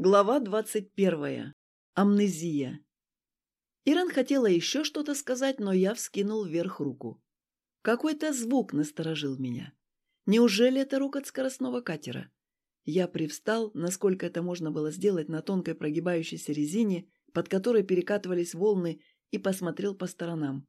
Глава двадцать первая. Амнезия. Иран хотела еще что-то сказать, но я вскинул вверх руку. Какой-то звук насторожил меня. Неужели это рокот скоростного катера? Я привстал, насколько это можно было сделать на тонкой прогибающейся резине, под которой перекатывались волны, и посмотрел по сторонам.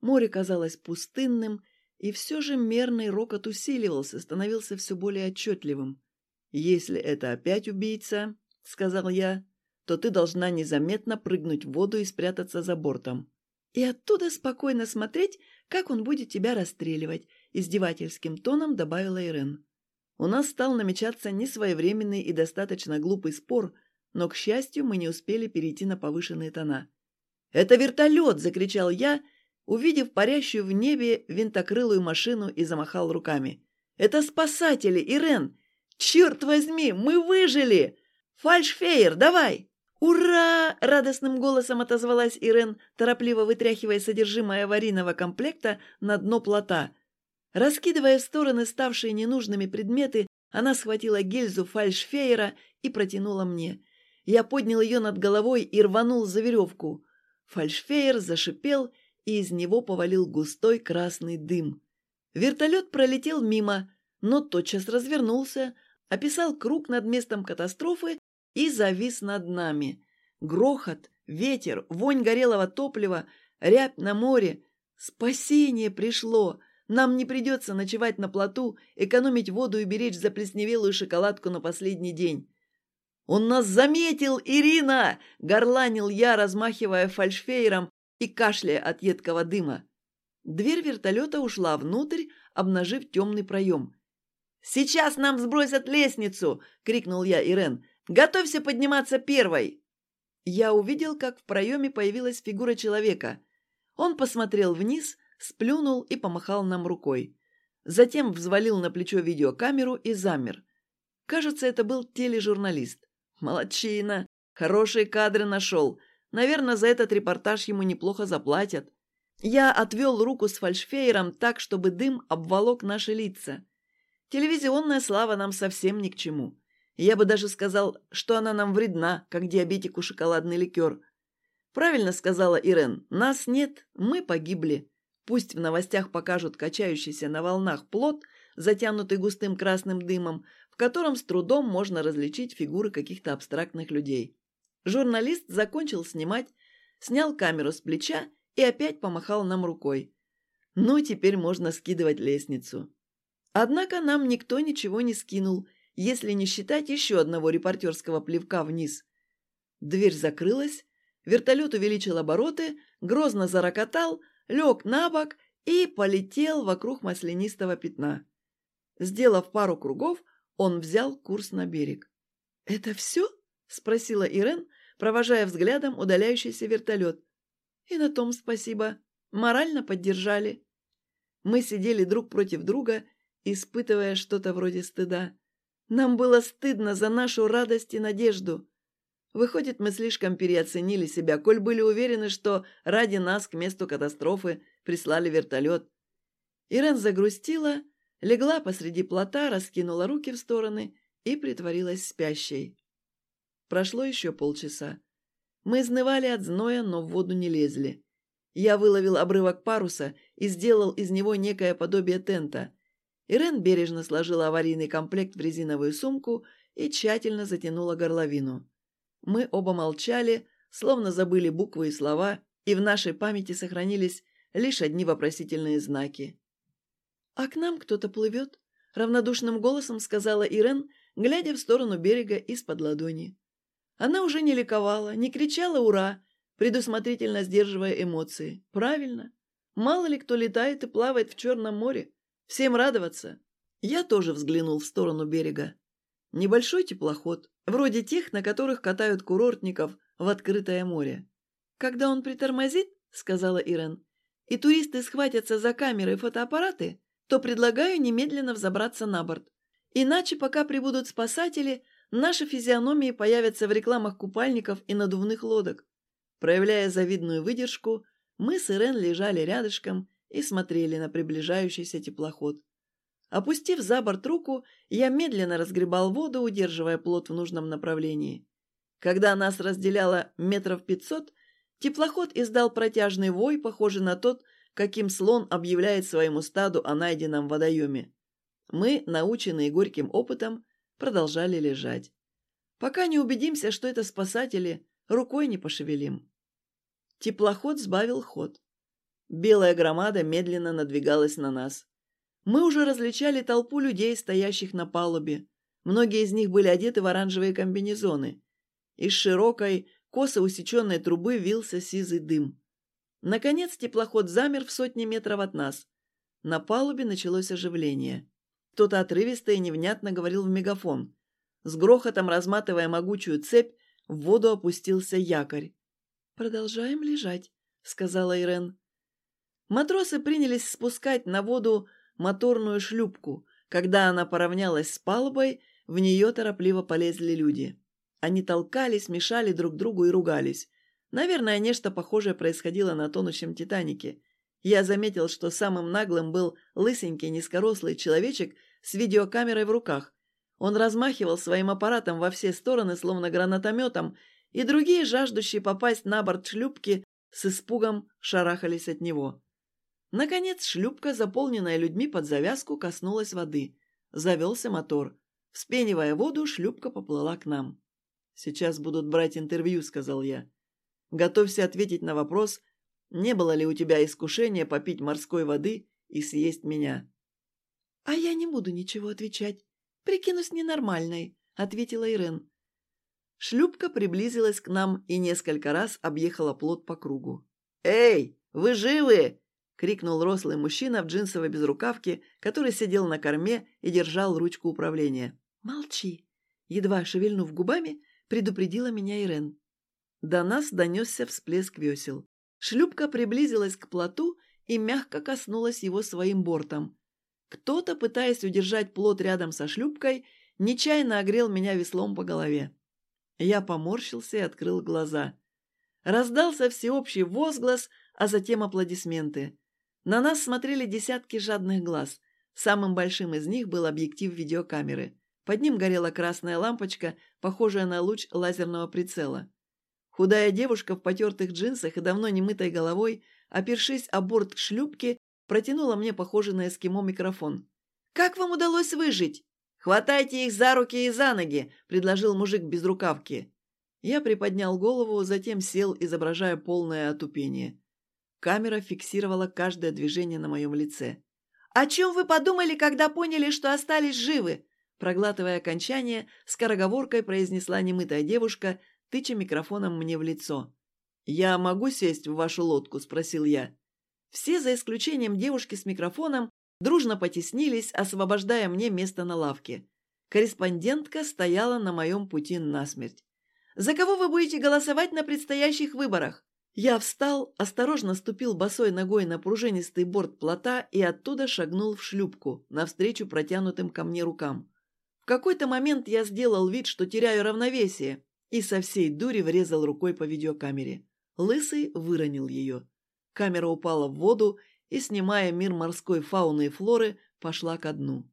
Море казалось пустынным, и все же мерный рокот усиливался, становился все более отчетливым. Если это опять убийца, — сказал я, — то ты должна незаметно прыгнуть в воду и спрятаться за бортом. И оттуда спокойно смотреть, как он будет тебя расстреливать, — издевательским тоном добавила Ирен. У нас стал намечаться несвоевременный и достаточно глупый спор, но, к счастью, мы не успели перейти на повышенные тона. «Это вертолет!» — закричал я, увидев парящую в небе винтокрылую машину и замахал руками. «Это спасатели, Ирен! Черт возьми, мы выжили!» «Фальшфейер, давай!» «Ура!» – радостным голосом отозвалась Ирен, торопливо вытряхивая содержимое аварийного комплекта на дно плота. Раскидывая в стороны ставшие ненужными предметы, она схватила гильзу фальшфейера и протянула мне. Я поднял ее над головой и рванул за веревку. Фальшфейер зашипел, и из него повалил густой красный дым. Вертолет пролетел мимо, но тотчас развернулся, описал круг над местом катастрофы и завис над нами. Грохот, ветер, вонь горелого топлива, рябь на море. Спасение пришло! Нам не придется ночевать на плоту, экономить воду и беречь заплесневелую шоколадку на последний день. «Он нас заметил, Ирина!» — горланил я, размахивая фальшфейером и кашляя от едкого дыма. Дверь вертолета ушла внутрь, обнажив темный проем. «Сейчас нам сбросят лестницу!» — крикнул я Ирен. Готовься подниматься первой!» Я увидел, как в проеме появилась фигура человека. Он посмотрел вниз, сплюнул и помахал нам рукой. Затем взвалил на плечо видеокамеру и замер. Кажется, это был тележурналист. Молодчина! Хорошие кадры нашел. Наверное, за этот репортаж ему неплохо заплатят. Я отвел руку с фальшфейером так, чтобы дым обволок наши лица. Телевизионная слава нам совсем ни к чему. Я бы даже сказал, что она нам вредна, как диабетику шоколадный ликер. Правильно сказала Ирен, нас нет, мы погибли. Пусть в новостях покажут качающийся на волнах плод, затянутый густым красным дымом, в котором с трудом можно различить фигуры каких-то абстрактных людей. Журналист закончил снимать, снял камеру с плеча и опять помахал нам рукой. Ну, теперь можно скидывать лестницу. Однако нам никто ничего не скинул, если не считать еще одного репортерского плевка вниз. Дверь закрылась, вертолет увеличил обороты, грозно зарокотал, лег на бок и полетел вокруг маслянистого пятна. Сделав пару кругов, он взял курс на берег. «Это все?» — спросила Ирен, провожая взглядом удаляющийся вертолет. «И на том спасибо. Морально поддержали». Мы сидели друг против друга, испытывая что-то вроде стыда. Нам было стыдно за нашу радость и надежду. Выходит, мы слишком переоценили себя, коль были уверены, что ради нас к месту катастрофы прислали вертолет. Ирен загрустила, легла посреди плота, раскинула руки в стороны и притворилась спящей. Прошло еще полчаса. Мы изнывали от зноя, но в воду не лезли. Я выловил обрывок паруса и сделал из него некое подобие тента. Ирен бережно сложила аварийный комплект в резиновую сумку и тщательно затянула горловину. Мы оба молчали, словно забыли буквы и слова, и в нашей памяти сохранились лишь одни вопросительные знаки. «А к нам кто-то плывет?» — равнодушным голосом сказала Ирен, глядя в сторону берега из-под ладони. Она уже не ликовала, не кричала «Ура!», предусмотрительно сдерживая эмоции. «Правильно. Мало ли кто летает и плавает в Черном море. Всем радоваться. Я тоже взглянул в сторону берега. Небольшой теплоход, вроде тех, на которых катают курортников в открытое море. «Когда он притормозит, — сказала Ирен, — и туристы схватятся за камеры и фотоаппараты, то предлагаю немедленно взобраться на борт. Иначе, пока прибудут спасатели, наши физиономии появятся в рекламах купальников и надувных лодок. Проявляя завидную выдержку, мы с Ирен лежали рядышком и смотрели на приближающийся теплоход. Опустив за борт руку, я медленно разгребал воду, удерживая плот в нужном направлении. Когда нас разделяло метров пятьсот, теплоход издал протяжный вой, похожий на тот, каким слон объявляет своему стаду о найденном водоеме. Мы, наученные горьким опытом, продолжали лежать. Пока не убедимся, что это спасатели, рукой не пошевелим. Теплоход сбавил ход. Белая громада медленно надвигалась на нас. Мы уже различали толпу людей, стоящих на палубе. Многие из них были одеты в оранжевые комбинезоны. Из широкой, косо усеченной трубы вился сизый дым. Наконец теплоход замер в сотни метров от нас. На палубе началось оживление. Кто-то отрывисто и невнятно говорил в мегафон. С грохотом разматывая могучую цепь, в воду опустился якорь. «Продолжаем лежать», — сказала Ирен. Матросы принялись спускать на воду моторную шлюпку. Когда она поравнялась с палубой, в нее торопливо полезли люди. Они толкались, мешали друг другу и ругались. Наверное, нечто похожее происходило на тонущем «Титанике». Я заметил, что самым наглым был лысенький низкорослый человечек с видеокамерой в руках. Он размахивал своим аппаратом во все стороны, словно гранатометом, и другие, жаждущие попасть на борт шлюпки, с испугом шарахались от него. Наконец шлюпка, заполненная людьми под завязку, коснулась воды. Завелся мотор. Вспенивая воду, шлюпка поплыла к нам. «Сейчас будут брать интервью», — сказал я. «Готовься ответить на вопрос, не было ли у тебя искушения попить морской воды и съесть меня?» «А я не буду ничего отвечать. Прикинусь ненормальной», — ответила Ирен. Шлюпка приблизилась к нам и несколько раз объехала плот по кругу. «Эй, вы живы?» — крикнул рослый мужчина в джинсовой безрукавке, который сидел на корме и держал ручку управления. «Молчи!» — едва шевельнув губами, предупредила меня Ирен. До нас донесся всплеск весел. Шлюпка приблизилась к плоту и мягко коснулась его своим бортом. Кто-то, пытаясь удержать плот рядом со шлюпкой, нечаянно огрел меня веслом по голове. Я поморщился и открыл глаза. Раздался всеобщий возглас, а затем аплодисменты. На нас смотрели десятки жадных глаз. Самым большим из них был объектив видеокамеры. Под ним горела красная лампочка, похожая на луч лазерного прицела. Худая девушка в потертых джинсах и давно немытой головой, опершись о борт шлюпки, протянула мне похожий на эскимо микрофон. «Как вам удалось выжить?» «Хватайте их за руки и за ноги!» – предложил мужик без рукавки. Я приподнял голову, затем сел, изображая полное отупение. Камера фиксировала каждое движение на моем лице. «О чем вы подумали, когда поняли, что остались живы?» Проглатывая окончание, скороговоркой произнесла немытая девушка, тыча микрофоном мне в лицо. «Я могу сесть в вашу лодку?» – спросил я. Все, за исключением девушки с микрофоном, дружно потеснились, освобождая мне место на лавке. Корреспондентка стояла на моем пути насмерть. «За кого вы будете голосовать на предстоящих выборах?» Я встал, осторожно ступил босой ногой на пружинистый борт плота и оттуда шагнул в шлюпку, навстречу протянутым ко мне рукам. В какой-то момент я сделал вид, что теряю равновесие, и со всей дури врезал рукой по видеокамере. Лысый выронил ее. Камера упала в воду и, снимая мир морской фауны и флоры, пошла ко дну.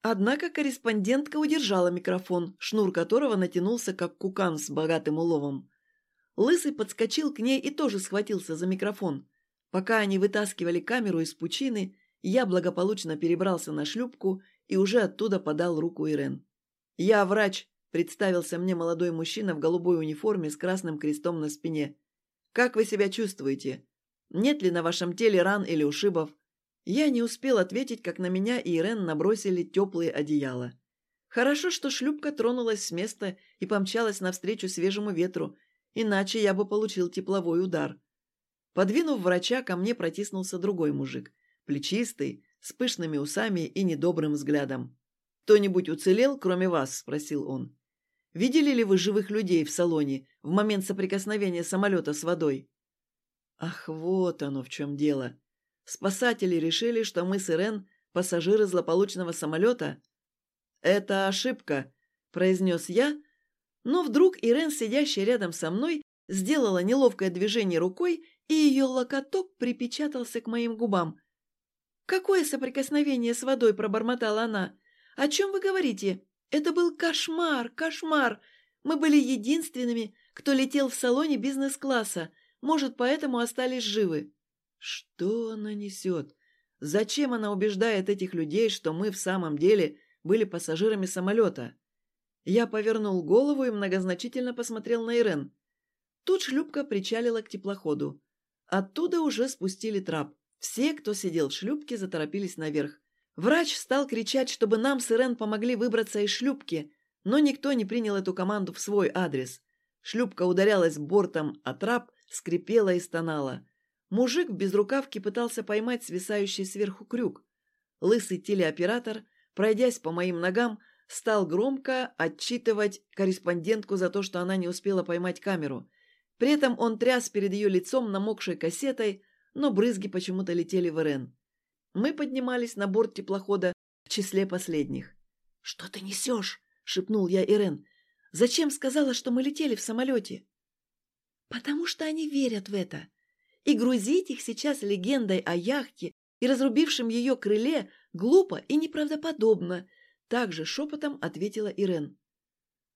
Однако корреспондентка удержала микрофон, шнур которого натянулся, как кукан с богатым уловом. Лысый подскочил к ней и тоже схватился за микрофон. Пока они вытаскивали камеру из пучины, я благополучно перебрался на шлюпку и уже оттуда подал руку Ирен. «Я врач», Представился мне молодой мужчина в голубой униформе с красным крестом на спине. «Как вы себя чувствуете? Нет ли на вашем теле ран или ушибов?» Я не успел ответить, как на меня и Ирен набросили теплые одеяла. Хорошо, что шлюпка тронулась с места и помчалась навстречу свежему ветру, иначе я бы получил тепловой удар. Подвинув врача, ко мне протиснулся другой мужик, плечистый, с пышными усами и недобрым взглядом. «Кто-нибудь уцелел, кроме вас?» – спросил он. Видели ли вы живых людей в салоне в момент соприкосновения самолета с водой? Ах, вот оно в чем дело. Спасатели решили, что мы с Ирен – пассажиры злополучного самолета? Это ошибка, произнес я, но вдруг Ирен, сидящая рядом со мной, сделала неловкое движение рукой, и ее локоток припечатался к моим губам. «Какое соприкосновение с водой?» – пробормотала она. «О чем вы говорите?» Это был кошмар, кошмар. Мы были единственными, кто летел в салоне бизнес-класса. Может, поэтому остались живы». Что она несет? Зачем она убеждает этих людей, что мы в самом деле были пассажирами самолета? Я повернул голову и многозначительно посмотрел на Ирен. Тут шлюпка причалила к теплоходу. Оттуда уже спустили трап. Все, кто сидел в шлюпке, заторопились наверх. Врач стал кричать, чтобы нам с Ирен помогли выбраться из шлюпки, но никто не принял эту команду в свой адрес. Шлюпка ударялась бортом, а трап скрипела и стонала. Мужик в безрукавке пытался поймать свисающий сверху крюк. Лысый телеоператор, пройдясь по моим ногам, стал громко отчитывать корреспондентку за то, что она не успела поймать камеру. При этом он тряс перед ее лицом намокшей кассетой, но брызги почему-то летели в Ирен. Мы поднимались на борт теплохода в числе последних. «Что ты несешь?» — шепнул я Ирен. «Зачем сказала, что мы летели в самолете?» «Потому что они верят в это. И грузить их сейчас легендой о яхте и разрубившем ее крыле глупо и неправдоподобно», — также шепотом ответила Ирен.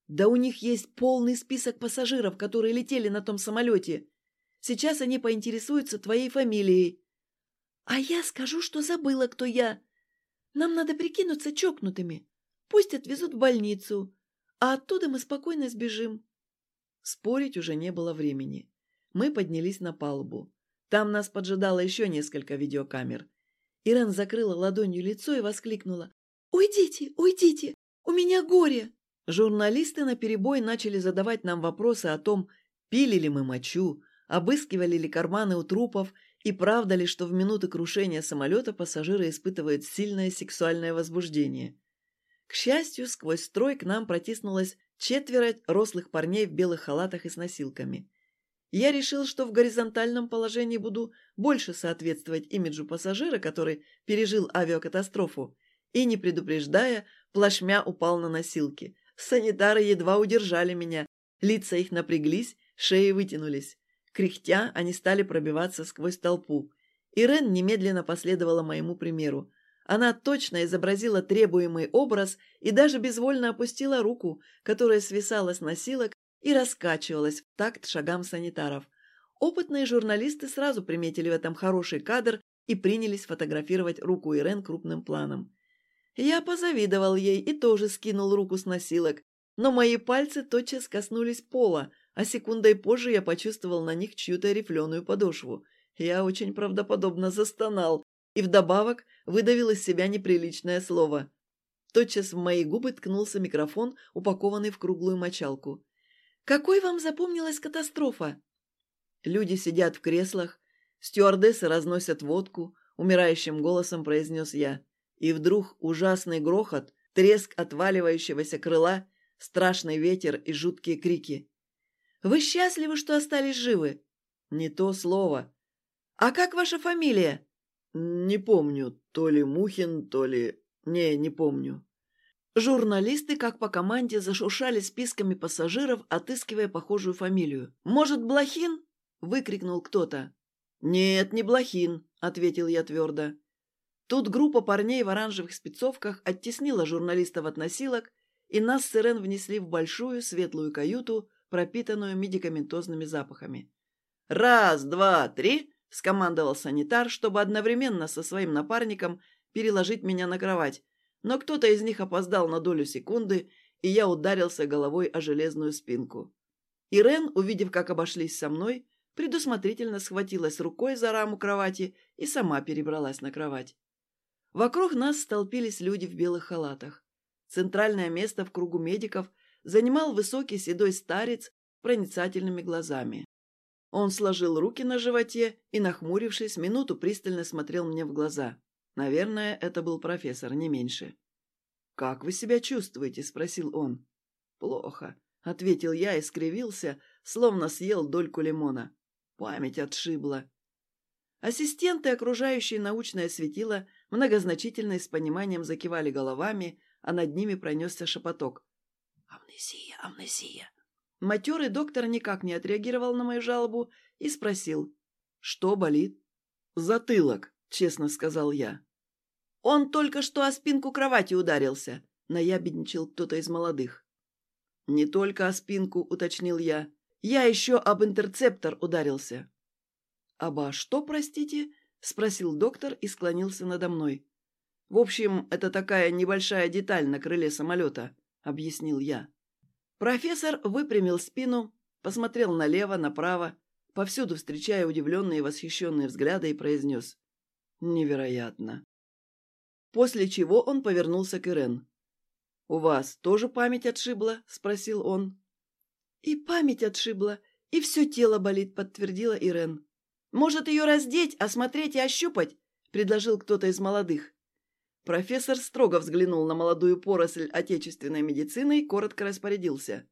«Да у них есть полный список пассажиров, которые летели на том самолете. Сейчас они поинтересуются твоей фамилией». «А я скажу, что забыла, кто я. Нам надо прикинуться чокнутыми. Пусть отвезут в больницу, а оттуда мы спокойно сбежим». Спорить уже не было времени. Мы поднялись на палубу. Там нас поджидало еще несколько видеокамер. Ирен закрыла ладонью лицо и воскликнула. «Уйдите, уйдите! У меня горе!» Журналисты наперебой начали задавать нам вопросы о том, пили ли мы мочу, обыскивали ли карманы у трупов и правда ли, что в минуты крушения самолета пассажиры испытывают сильное сексуальное возбуждение. К счастью, сквозь строй к нам протиснулось четверо рослых парней в белых халатах и с носилками. Я решил, что в горизонтальном положении буду больше соответствовать имиджу пассажира, который пережил авиакатастрофу, и, не предупреждая, плашмя упал на носилки. Санитары едва удержали меня, лица их напряглись, шеи вытянулись. Кряхтя, они стали пробиваться сквозь толпу. Ирен немедленно последовала моему примеру. Она точно изобразила требуемый образ и даже безвольно опустила руку, которая свисала с носилок и раскачивалась в такт шагам санитаров. Опытные журналисты сразу приметили в этом хороший кадр и принялись фотографировать руку Ирен крупным планом. Я позавидовал ей и тоже скинул руку с носилок, но мои пальцы тотчас коснулись пола, а секундой позже я почувствовал на них чью-то рифленую подошву. Я очень правдоподобно застонал, и вдобавок выдавил из себя неприличное слово. Тотчас в мои губы ткнулся микрофон, упакованный в круглую мочалку. «Какой вам запомнилась катастрофа?» Люди сидят в креслах, стюардессы разносят водку, умирающим голосом произнес я. И вдруг ужасный грохот, треск отваливающегося крыла, страшный ветер и жуткие крики. «Вы счастливы, что остались живы?» «Не то слово». «А как ваша фамилия?» «Не помню, то ли Мухин, то ли... Не, не помню». Журналисты, как по команде, зашуршали списками пассажиров, отыскивая похожую фамилию. «Может, Блохин?» – выкрикнул кто-то. «Нет, не Блохин», – ответил я твердо. Тут группа парней в оранжевых спецовках оттеснила журналистов от носилок, и нас с Ирен внесли в большую светлую каюту, пропитанную медикаментозными запахами. «Раз, два, три!» – скомандовал санитар, чтобы одновременно со своим напарником переложить меня на кровать, но кто-то из них опоздал на долю секунды, и я ударился головой о железную спинку. Ирен, увидев, как обошлись со мной, предусмотрительно схватилась рукой за раму кровати и сама перебралась на кровать. Вокруг нас столпились люди в белых халатах. Центральное место в кругу медиков занимал высокий седой старец с проницательными глазами. Он сложил руки на животе и, нахмурившись, минуту пристально смотрел мне в глаза. Наверное, это был профессор, не меньше. «Как вы себя чувствуете?» – спросил он. «Плохо», – ответил я и скривился, словно съел дольку лимона. Память отшибла. Ассистенты, окружающие научное светило, многозначительно и с пониманием закивали головами, а над ними пронесся шепоток. «Амнезия, амнезия!» Матерый доктор никак не отреагировал на мою жалобу и спросил, что болит. «Затылок», — честно сказал я. «Он только что о спинку кровати ударился», — наябедничал кто-то из молодых. «Не только о спинку», — уточнил я. «Я еще об интерцептор ударился». «Оба что, простите?» — спросил доктор и склонился надо мной. «В общем, это такая небольшая деталь на крыле самолета», — объяснил я. Профессор выпрямил спину, посмотрел налево, направо, повсюду встречая удивленные и восхищенные взгляды, и произнес «Невероятно». После чего он повернулся к Ирен. «У вас тоже память отшибла?» – спросил он. «И память отшибла, и все тело болит», – подтвердила Ирен. «Может, ее раздеть, осмотреть и ощупать?» – предложил кто-то из молодых. Профессор строго взглянул на молодую поросль отечественной медицины и коротко распорядился.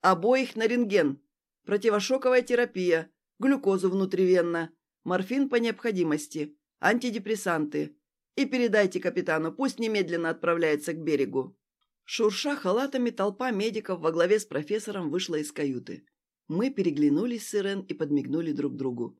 «Обоих на рентген. Противошоковая терапия. Глюкозу внутривенно. Морфин по необходимости. Антидепрессанты. И передайте капитану, пусть немедленно отправляется к берегу». Шурша халатами, толпа медиков во главе с профессором вышла из каюты. Мы переглянулись с Ирен и подмигнули друг другу.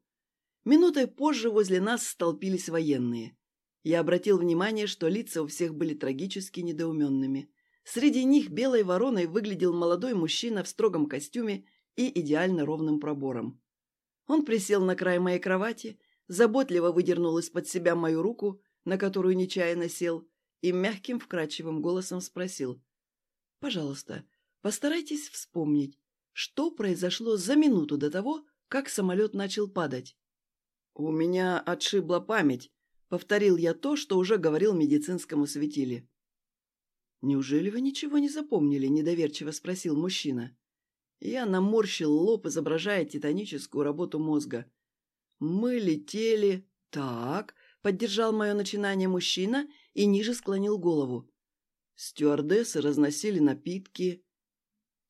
Минутой позже возле нас столпились военные. Я обратил внимание, что лица у всех были трагически недоуменными. Среди них белой вороной выглядел молодой мужчина в строгом костюме и идеально ровным пробором. Он присел на край моей кровати, заботливо выдернул из-под себя мою руку, на которую нечаянно сел, и мягким вкрадчивым голосом спросил. «Пожалуйста, постарайтесь вспомнить, что произошло за минуту до того, как самолет начал падать». «У меня отшибла память», — повторил я то, что уже говорил медицинскому светиле. «Неужели вы ничего не запомнили?» — недоверчиво спросил мужчина. Я наморщил лоб, изображая титаническую работу мозга. «Мы летели...» «Так», — поддержал мое начинание мужчина и ниже склонил голову. Стюардессы разносили напитки.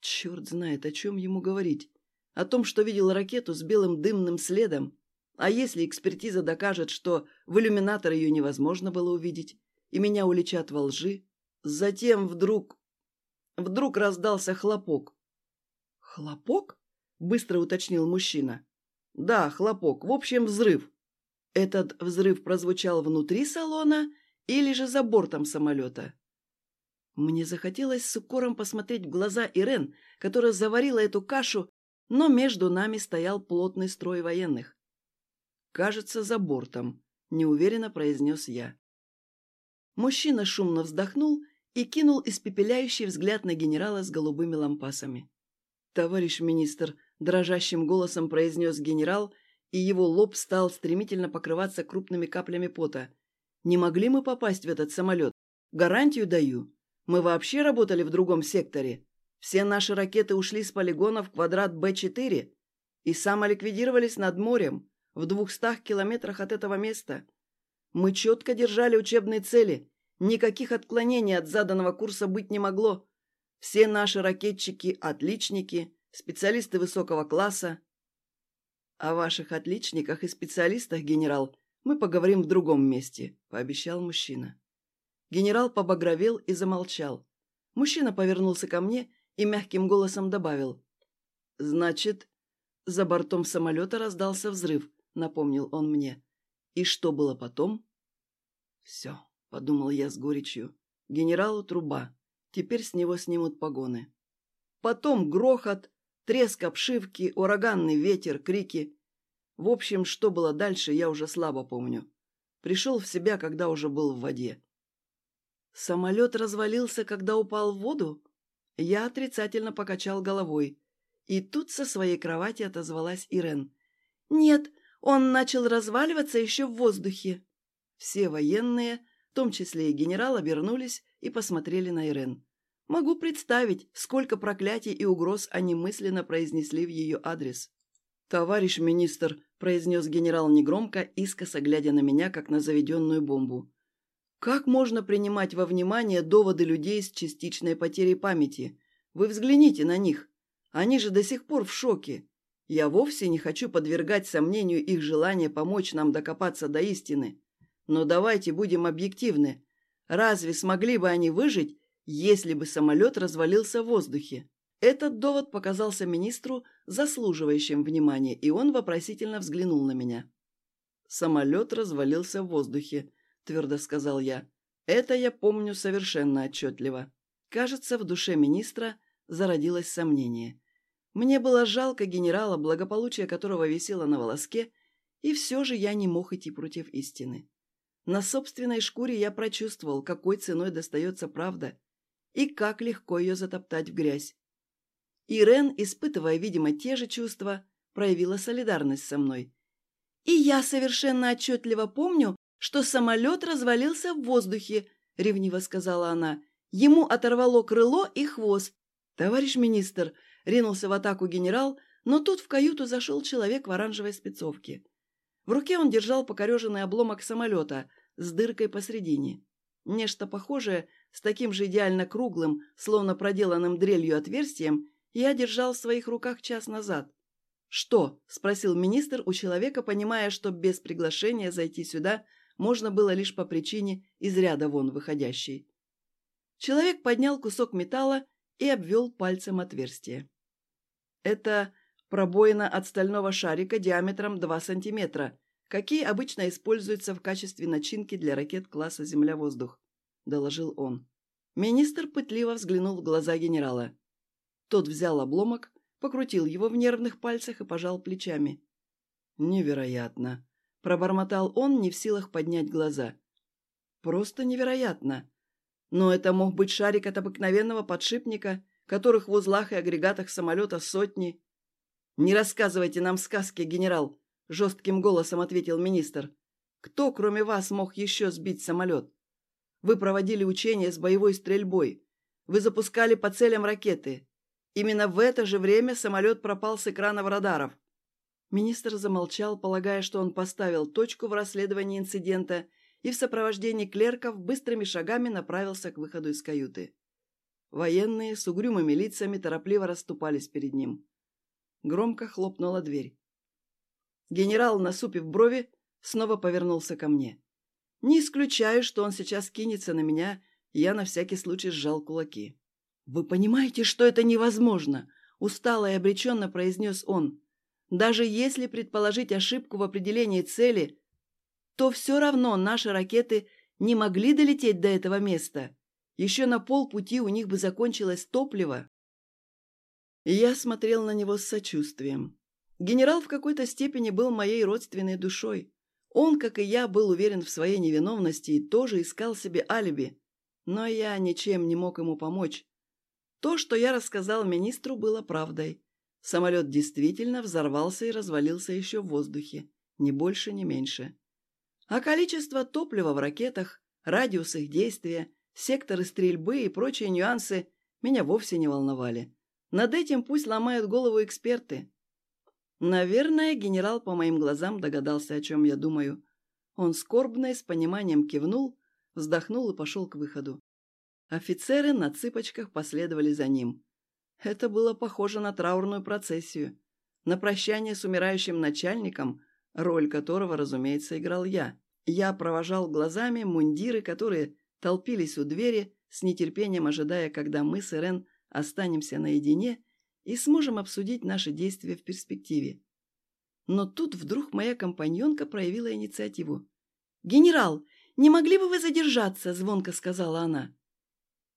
Черт знает, о чем ему говорить. О том, что видел ракету с белым дымным следом. А если экспертиза докажет, что в иллюминатор ее невозможно было увидеть, и меня уличат во лжи? Затем вдруг... Вдруг раздался хлопок. «Хлопок?» — быстро уточнил мужчина. «Да, хлопок. В общем, взрыв». Этот взрыв прозвучал внутри салона или же за бортом самолета? Мне захотелось с укором посмотреть в глаза Ирен, которая заварила эту кашу, но между нами стоял плотный строй военных. «Кажется, за бортом», — неуверенно произнес я. Мужчина шумно вздохнул и кинул испепеляющий взгляд на генерала с голубыми лампасами. «Товарищ министр», — дрожащим голосом произнес генерал, и его лоб стал стремительно покрываться крупными каплями пота. Не могли мы попасть в этот самолет. Гарантию даю. Мы вообще работали в другом секторе. Все наши ракеты ушли с полигона в квадрат Б-4 и самоликвидировались над морем, в двухстах километрах от этого места. Мы четко держали учебные цели. Никаких отклонений от заданного курса быть не могло. Все наши ракетчики – отличники, специалисты высокого класса. О ваших отличниках и специалистах, генерал, «Мы поговорим в другом месте», — пообещал мужчина. Генерал побагровел и замолчал. Мужчина повернулся ко мне и мягким голосом добавил. «Значит, за бортом самолета раздался взрыв», — напомнил он мне. «И что было потом?» «Все», — подумал я с горечью. «Генералу труба. Теперь с него снимут погоны». Потом грохот, треск обшивки, ураганный ветер, крики. В общем, что было дальше, я уже слабо помню. Пришел в себя, когда уже был в воде. Самолет развалился, когда упал в воду? Я отрицательно покачал головой. И тут со своей кровати отозвалась Ирен. «Нет, он начал разваливаться еще в воздухе». Все военные, в том числе и генерал, обернулись и посмотрели на Ирен. Могу представить, сколько проклятий и угроз они мысленно произнесли в ее адрес. «Товарищ министр», – произнес генерал негромко, искоса глядя на меня, как на заведенную бомбу. «Как можно принимать во внимание доводы людей с частичной потерей памяти? Вы взгляните на них. Они же до сих пор в шоке. Я вовсе не хочу подвергать сомнению их желание помочь нам докопаться до истины. Но давайте будем объективны. Разве смогли бы они выжить, если бы самолет развалился в воздухе? Этот довод показался министру заслуживающим внимания, и он вопросительно взглянул на меня. «Самолет развалился в воздухе», — твердо сказал я. «Это я помню совершенно отчетливо». Кажется, в душе министра зародилось сомнение. Мне было жалко генерала, благополучие которого висело на волоске, и все же я не мог идти против истины. На собственной шкуре я прочувствовал, какой ценой достается правда и как легко ее затоптать в грязь. Ирен, испытывая, видимо, те же чувства, проявила солидарность со мной. «И я совершенно отчетливо помню, что самолет развалился в воздухе», — ревниво сказала она. «Ему оторвало крыло и хвост». «Товарищ министр», — ринулся в атаку генерал, но тут в каюту зашел человек в оранжевой спецовке. В руке он держал покореженный обломок самолета с дыркой посредине. Нечто похожее, с таким же идеально круглым, словно проделанным дрелью отверстием, я держал в своих руках час назад. «Что?» – спросил министр у человека, понимая, что без приглашения зайти сюда можно было лишь по причине из ряда вон выходящей. Человек поднял кусок металла и обвел пальцем отверстие. «Это пробоина от стального шарика диаметром 2 сантиметра, какие обычно используются в качестве начинки для ракет класса «Земля-воздух», – доложил он. Министр пытливо взглянул в глаза генерала. Тот взял обломок, покрутил его в нервных пальцах и пожал плечами. «Невероятно!» – пробормотал он, не в силах поднять глаза. «Просто невероятно! Но это мог быть шарик от обыкновенного подшипника, которых в узлах и агрегатах самолета сотни. «Не рассказывайте нам сказки, генерал!» – жестким голосом ответил министр. «Кто, кроме вас, мог еще сбить самолет? Вы проводили учения с боевой стрельбой. Вы запускали по целям ракеты. Именно в это же время самолет пропал с экранов радаров. Министр замолчал, полагая, что он поставил точку в расследовании инцидента и в сопровождении клерков быстрыми шагами направился к выходу из каюты. Военные с угрюмыми лицами торопливо расступались перед ним. Громко хлопнула дверь. Генерал, насупив брови, снова повернулся ко мне. Не исключаю, что он сейчас кинется на меня, я на всякий случай сжал кулаки. «Вы понимаете, что это невозможно?» – устало и обреченно произнес он. «Даже если предположить ошибку в определении цели, то все равно наши ракеты не могли долететь до этого места. Еще на полпути у них бы закончилось топливо». Я смотрел на него с сочувствием. Генерал в какой-то степени был моей родственной душой. Он, как и я, был уверен в своей невиновности и тоже искал себе алиби. Но я ничем не мог ему помочь. То, что я рассказал министру, было правдой. Самолет действительно взорвался и развалился еще в воздухе. Ни больше, ни меньше. А количество топлива в ракетах, радиус их действия, секторы стрельбы и прочие нюансы меня вовсе не волновали. Над этим пусть ломают голову эксперты. Наверное, генерал по моим глазам догадался, о чем я думаю. Он скорбно и с пониманием кивнул, вздохнул и пошел к выходу. Офицеры на цыпочках последовали за ним. Это было похоже на траурную процессию, на прощание с умирающим начальником, роль которого, разумеется, играл я. Я провожал глазами мундиры, которые толпились у двери, с нетерпением ожидая, когда мы с Ирен останемся наедине и сможем обсудить наши действия в перспективе. Но тут вдруг моя компаньонка проявила инициативу. «Генерал, не могли бы вы задержаться?» – звонко сказала она.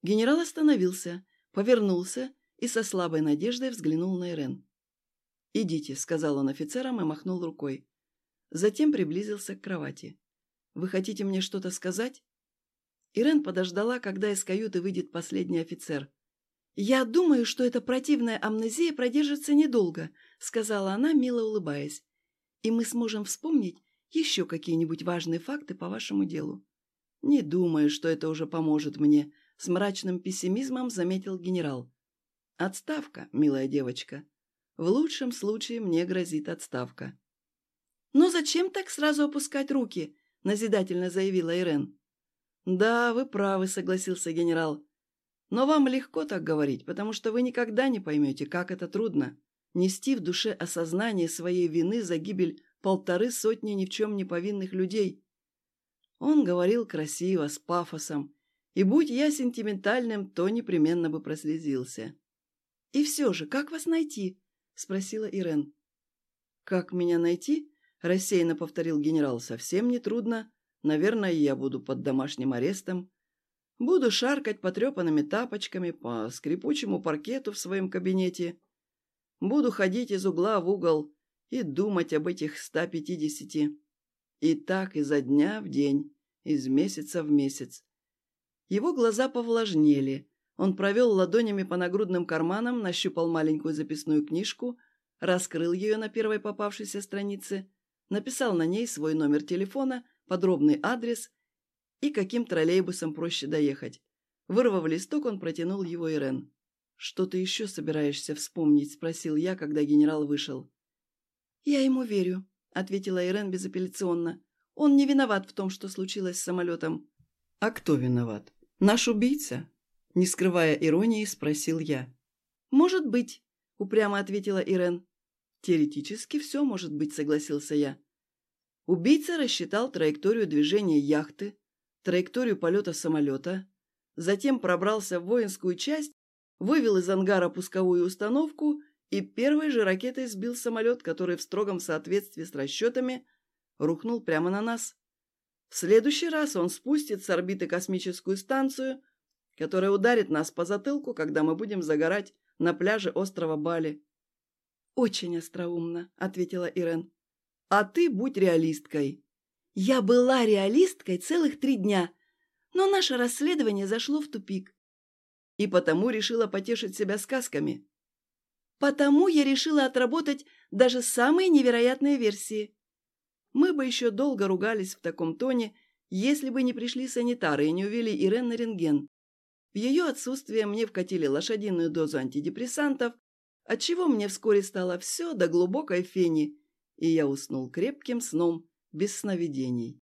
Генерал остановился, повернулся и со слабой надеждой взглянул на Ирен. «Идите», — сказал он офицерам и махнул рукой. Затем приблизился к кровати. «Вы хотите мне что-то сказать?» Ирен подождала, когда из каюты выйдет последний офицер. «Я думаю, что эта противная амнезия продержится недолго», — сказала она, мило улыбаясь. «И мы сможем вспомнить еще какие-нибудь важные факты по вашему делу». «Не думаю, что это уже поможет мне», с мрачным пессимизмом заметил генерал. «Отставка, милая девочка. В лучшем случае мне грозит отставка». «Но зачем так сразу опускать руки?» – назидательно заявила Ирен. «Да, вы правы», – согласился генерал. «Но вам легко так говорить, потому что вы никогда не поймете, как это трудно – нести в душе осознание своей вины за гибель полторы сотни ни в чем не повинных людей». Он говорил красиво, с пафосом, и будь я сентиментальным, то непременно бы прослезился. «И все же, как вас найти?» – спросила Ирен. «Как меня найти?» – рассеянно повторил генерал. «Совсем нетрудно. Наверное, я буду под домашним арестом. Буду шаркать потрепанными тапочками по скрипучему паркету в своем кабинете. Буду ходить из угла в угол и думать об этих 150. И так изо дня в день, из месяца в месяц. Его глаза повлажнели. Он провел ладонями по нагрудным карманам, нащупал маленькую записную книжку, раскрыл ее на первой попавшейся странице, написал на ней свой номер телефона, подробный адрес и каким троллейбусом проще доехать. Вырвав листок, он протянул его Ирен. «Что ты еще собираешься вспомнить?» – спросил я, когда генерал вышел. «Я ему верю», – ответила Ирен безапелляционно. «Он не виноват в том, что случилось с самолетом». «А кто виноват? Наш убийца?» Не скрывая иронии, спросил я. «Может быть», – упрямо ответила Ирен. «Теоретически все может быть», – согласился я. Убийца рассчитал траекторию движения яхты, траекторию полета самолета, затем пробрался в воинскую часть, вывел из ангара пусковую установку и первой же ракетой сбил самолет, который в строгом соответствии с расчетами рухнул прямо на нас. В следующий раз он спустит с орбиты космическую станцию, которая ударит нас по затылку, когда мы будем загорать на пляже острова Бали. «Очень остроумно», — ответила Ирен. «А ты будь реалисткой». «Я была реалисткой целых три дня, но наше расследование зашло в тупик». «И потому решила потешить себя сказками». «Потому я решила отработать даже самые невероятные версии». Мы бы еще долго ругались в таком тоне, если бы не пришли санитары и не увели Ирен на рентген. В ее отсутствие мне вкатили лошадиную дозу антидепрессантов, отчего мне вскоре стало все до глубокой фени, и я уснул крепким сном без сновидений.